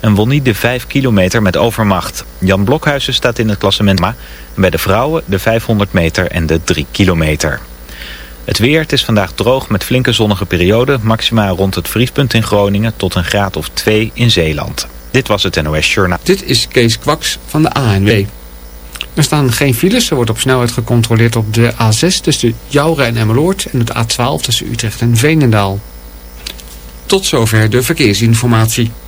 en won niet de 5 kilometer met overmacht. Jan Blokhuizen staat in het klassement maar bij de vrouwen de 500 meter en de 3 kilometer. Het weer, het is vandaag droog met flinke zonnige perioden. Maxima rond het vriespunt in Groningen tot een graad of 2 in Zeeland. Dit was het NOS Journaal. Dit is Kees Kwaks van de ANW. Er staan geen files. Er wordt op snelheid gecontroleerd op de A6 tussen Jouren en Emmeloord... en het A12 tussen Utrecht en Veenendaal. Tot zover de verkeersinformatie.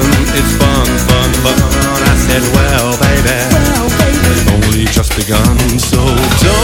reason it's fun, fun, fun. I said, well, baby, well, baby. only just begun, so don't.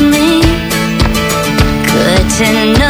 me. Good to know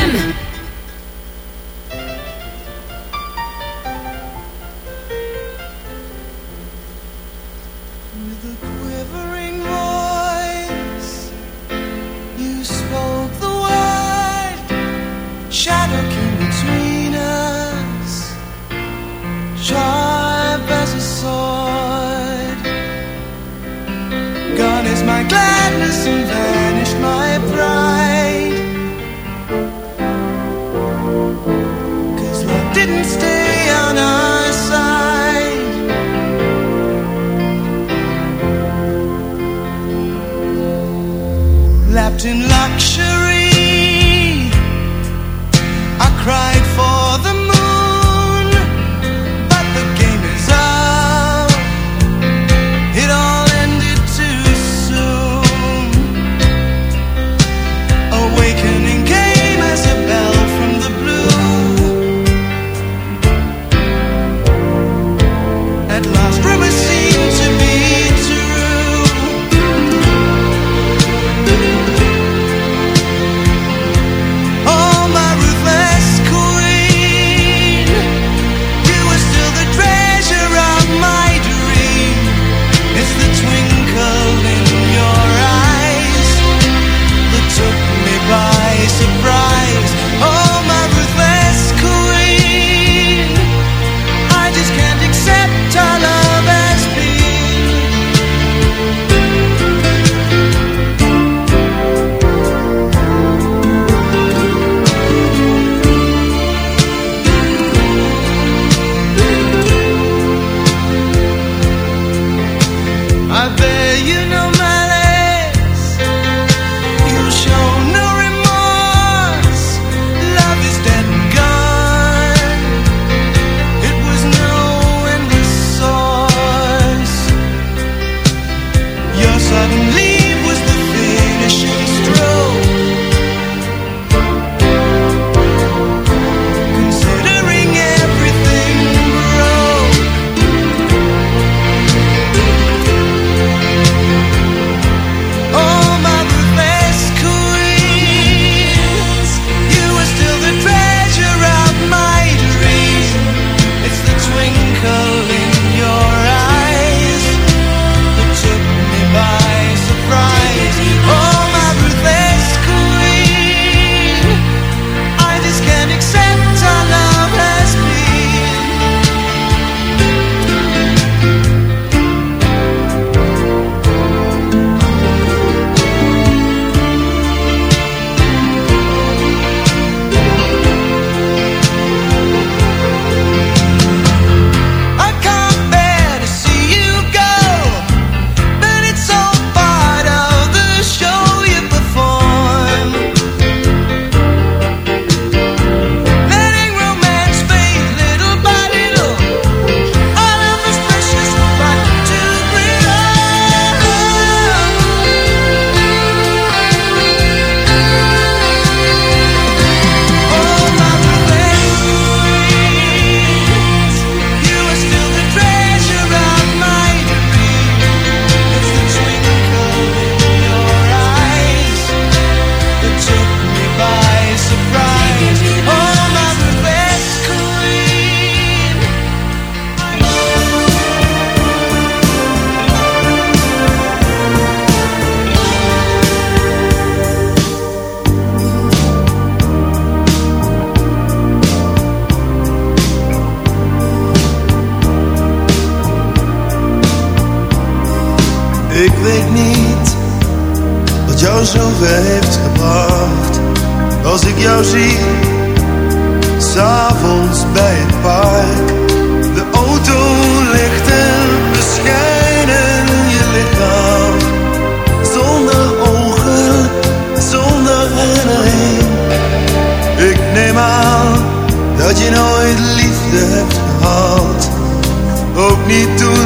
in luxury, jou zoveel heeft gebracht. Als ik jou zie, s'avonds bij het park. De auto ligt en bescheiden je lichaam. Zonder ogen, zonder herinnering. Ik neem aan dat je nooit liefde hebt gehad. Ook niet toen.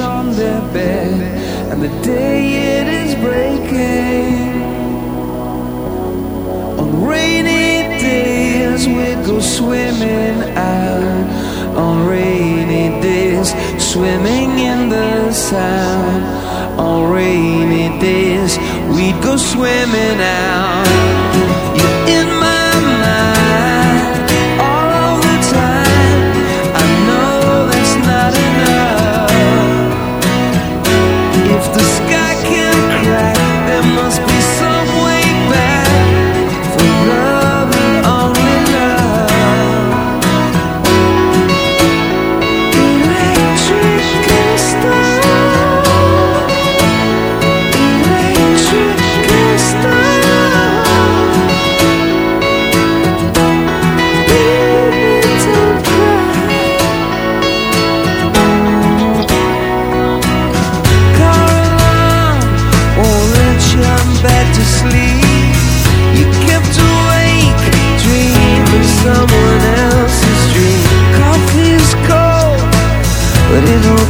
on their bed, and the day it is breaking. On rainy days, we go swimming out. On rainy days, swimming in the sand. On rainy days, we'd go swimming out. You're in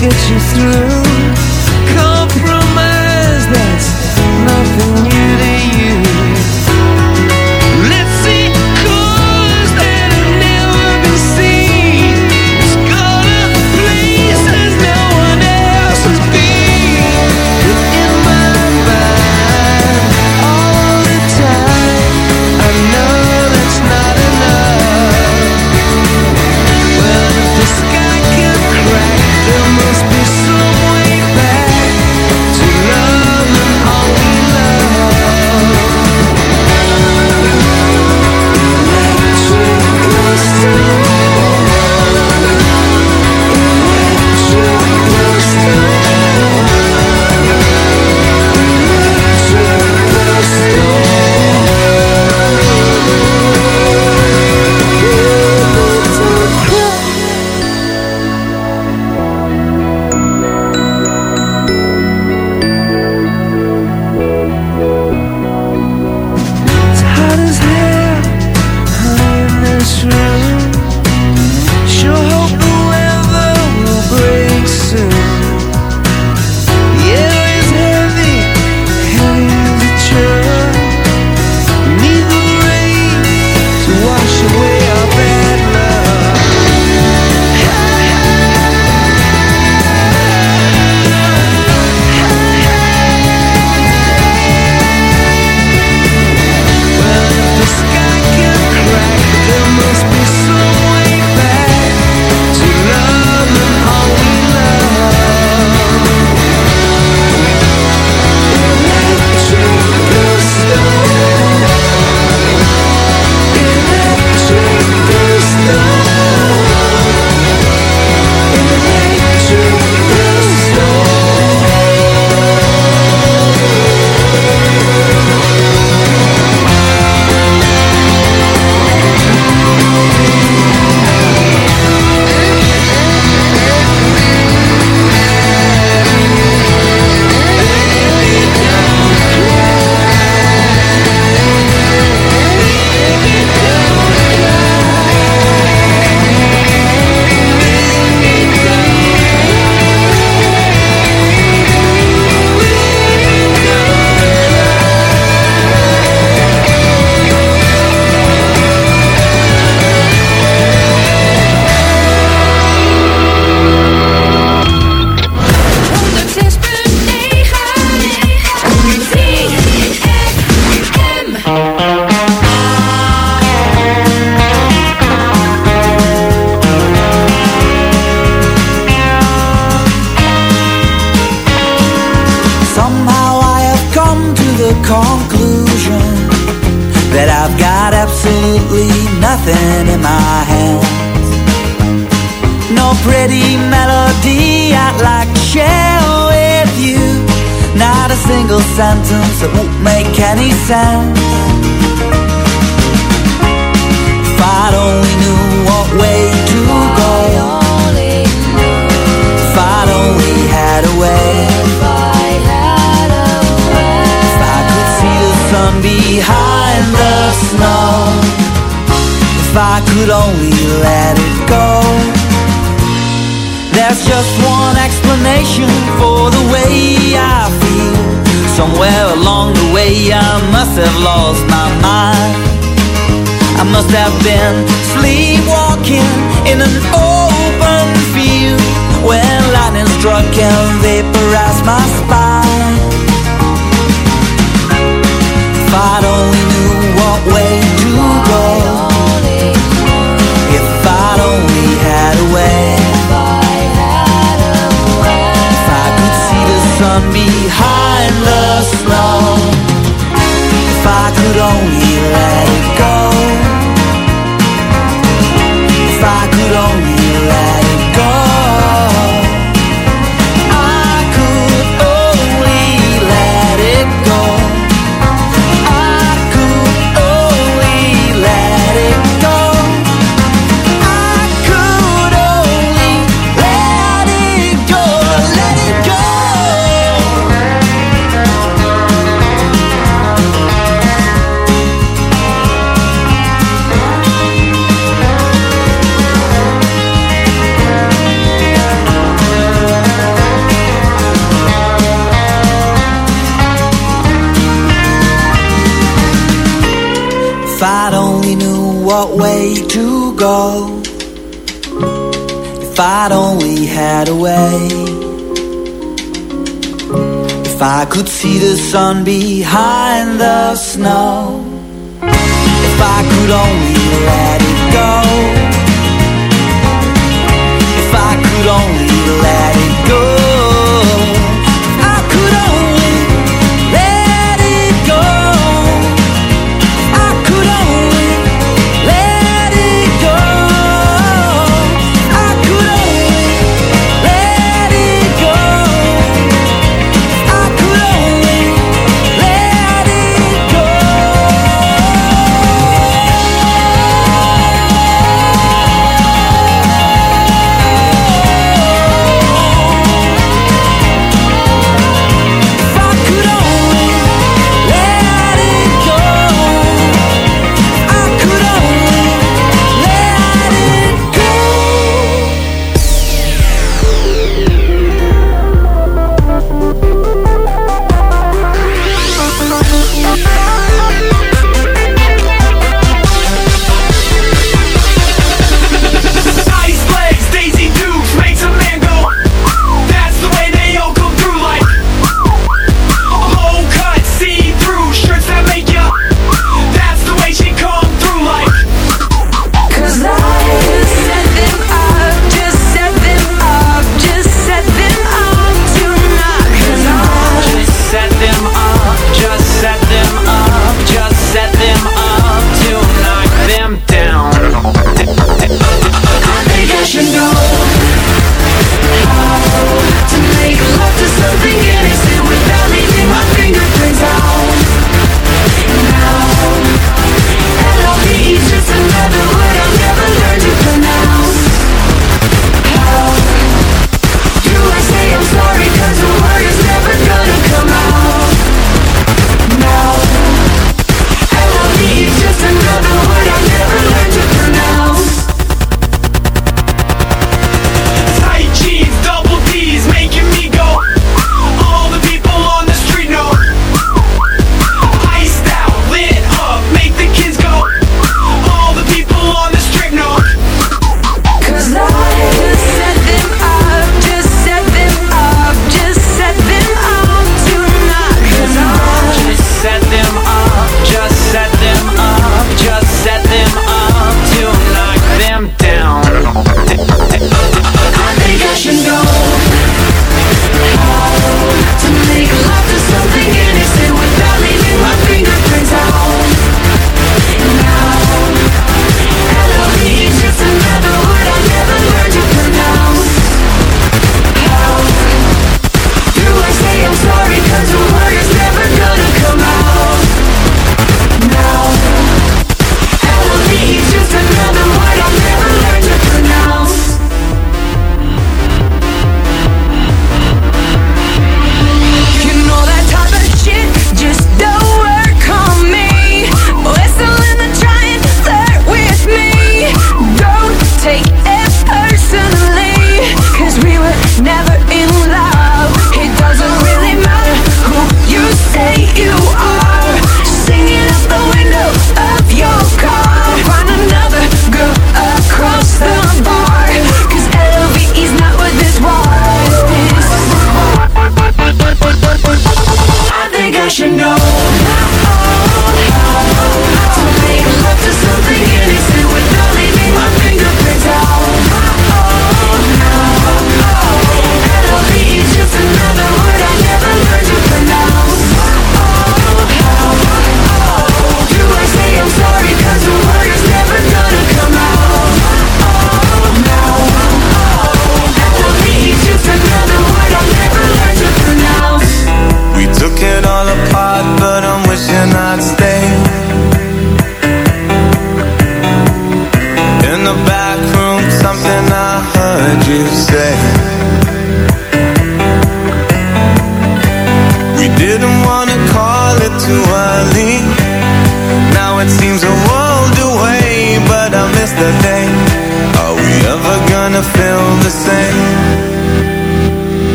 get you through. have lost my mind. I must have could see the sun behind the snow. If I could only let it go. If I could only let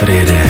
Frere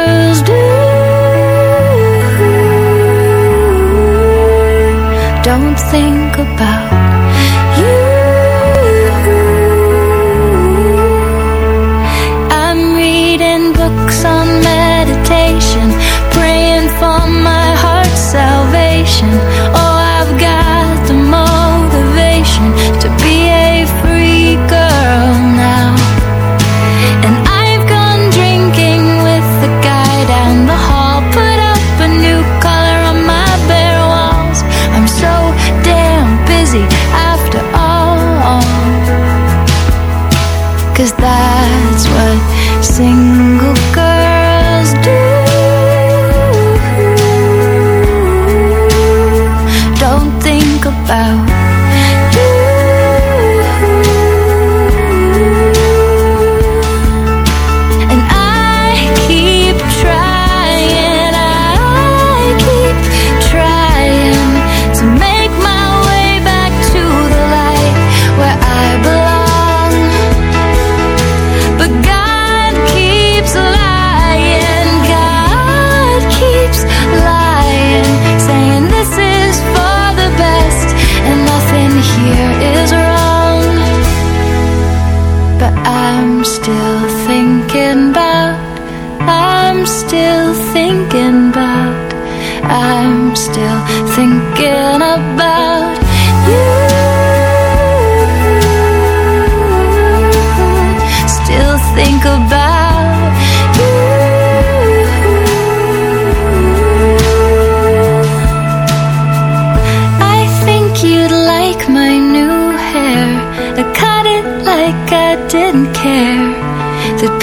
think about you. I'm reading books on meditation, praying for my heart's salvation. I'm still thinking about, I'm still thinking about, I'm still thinking about you.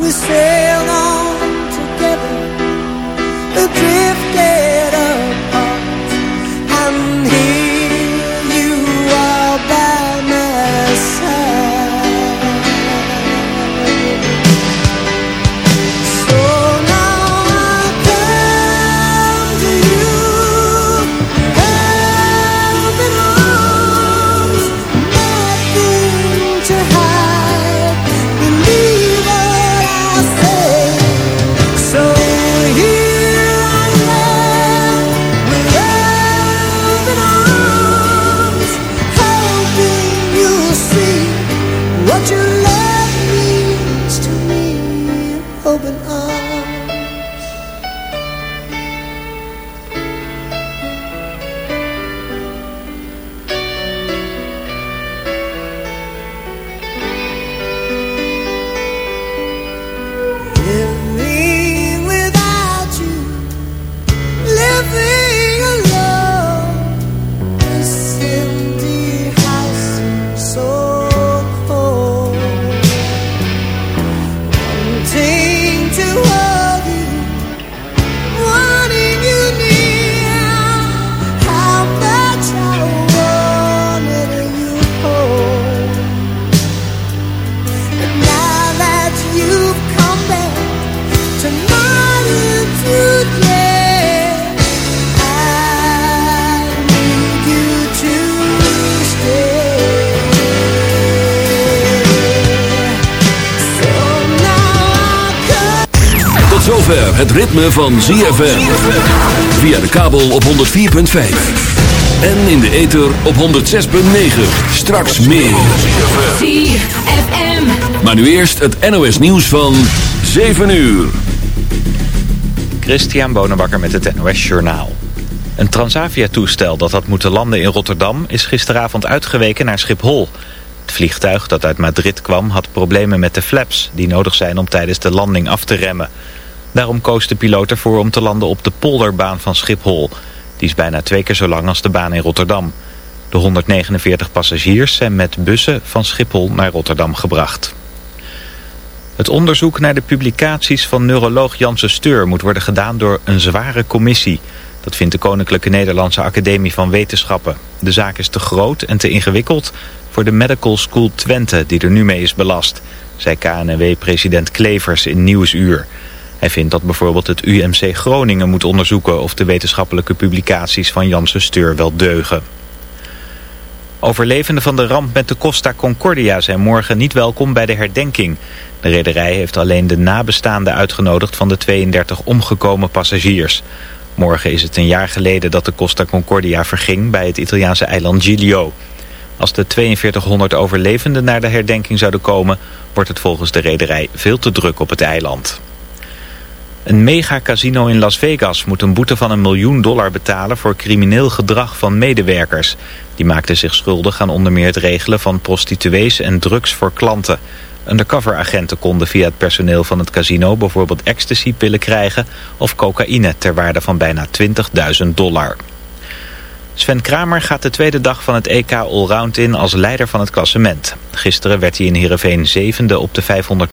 We sailed van ZFM. Via de kabel op 104.5. En in de ether op 106.9. Straks meer. Maar nu eerst het NOS nieuws van 7 uur. Christian Bonenbakker met het NOS Journaal. Een Transavia-toestel dat had moeten landen in Rotterdam... is gisteravond uitgeweken naar Schiphol. Het vliegtuig dat uit Madrid kwam had problemen met de flaps... die nodig zijn om tijdens de landing af te remmen. Daarom koos de piloot ervoor om te landen op de polderbaan van Schiphol. Die is bijna twee keer zo lang als de baan in Rotterdam. De 149 passagiers zijn met bussen van Schiphol naar Rotterdam gebracht. Het onderzoek naar de publicaties van neuroloog Janssen Steur moet worden gedaan door een zware commissie. Dat vindt de Koninklijke Nederlandse Academie van Wetenschappen. De zaak is te groot en te ingewikkeld voor de Medical School Twente die er nu mee is belast, zei KNW-president Klevers in Nieuwsuur. Hij vindt dat bijvoorbeeld het UMC Groningen moet onderzoeken of de wetenschappelijke publicaties van Janssen Steur wel deugen. Overlevenden van de ramp met de Costa Concordia zijn morgen niet welkom bij de herdenking. De rederij heeft alleen de nabestaanden uitgenodigd van de 32 omgekomen passagiers. Morgen is het een jaar geleden dat de Costa Concordia verging bij het Italiaanse eiland Giglio. Als de 4200 overlevenden naar de herdenking zouden komen... wordt het volgens de rederij veel te druk op het eiland. Een megacasino in Las Vegas moet een boete van een miljoen dollar betalen... voor crimineel gedrag van medewerkers. Die maakten zich schuldig aan onder meer het regelen van prostituees en drugs voor klanten. Undercover-agenten konden via het personeel van het casino... bijvoorbeeld ecstasy-pillen krijgen of cocaïne ter waarde van bijna 20.000 dollar. Sven Kramer gaat de tweede dag van het EK Allround in als leider van het klassement. Gisteren werd hij in Heerenveen zevende op de 500